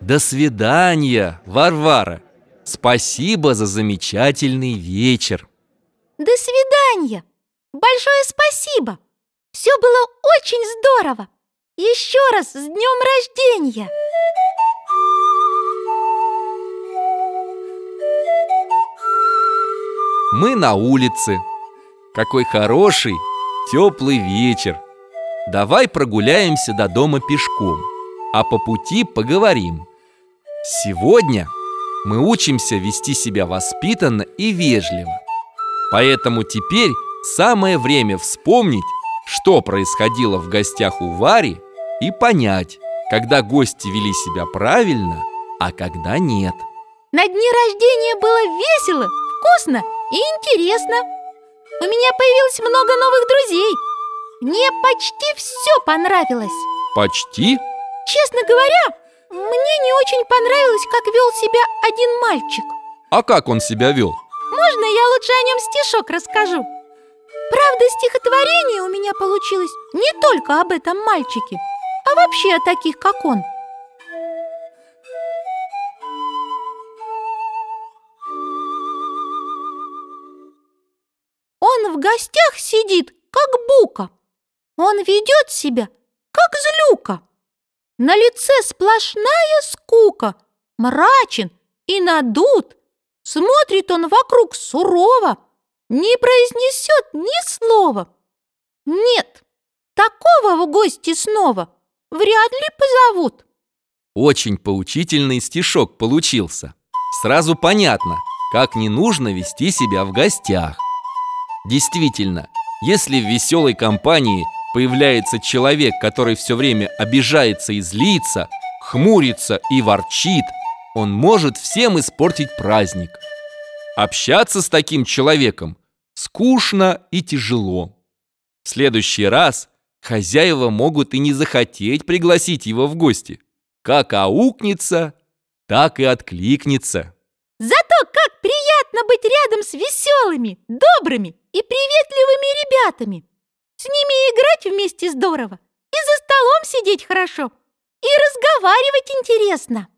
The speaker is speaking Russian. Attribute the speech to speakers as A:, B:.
A: До свидания, Варвара. Спасибо за замечательный вечер.
B: До свидания. Большое спасибо. Все было очень здорово. Еще раз с днем рождения!
A: Мы на улице. Какой хороший, теплый вечер. Давай прогуляемся до дома пешком, а по пути поговорим. Сегодня мы учимся вести себя воспитанно и вежливо. Поэтому теперь самое время вспомнить, что происходило в гостях у Вари и понять, когда гости вели себя правильно, а когда нет.
B: На дне рождения было весело, вкусно и интересно. У меня появилось много новых друзей. Мне почти все понравилось.
A: Почти?
B: Честно говоря, мне не очень понравилось, как вел себя один мальчик.
A: А как он себя вел?
B: Можно я лучше о нем стишок расскажу? Правда, стихотворение у меня получилось не только об этом мальчике, а вообще о таких, как он. Он в гостях сидит, как бука. Он ведет себя, как злюка. На лице сплошная скука, мрачен и надут. Смотрит он вокруг сурово, не произнесет ни слова. Нет, такого в гости снова вряд ли позовут.
A: Очень поучительный стишок получился. Сразу понятно, как не нужно вести себя в гостях. Действительно, если в веселой компании появляется человек, который все время обижается и злится, хмурится и ворчит, он может всем испортить праздник. Общаться с таким человеком скучно и тяжело. В следующий раз хозяева могут и не захотеть пригласить его в гости. Как аукнется, так и откликнется.
B: Зато как приятно быть рядом с веселыми, добрыми и приветливыми ребятами. С ними играть вместе здорово, и за столом сидеть хорошо, и разговаривать интересно.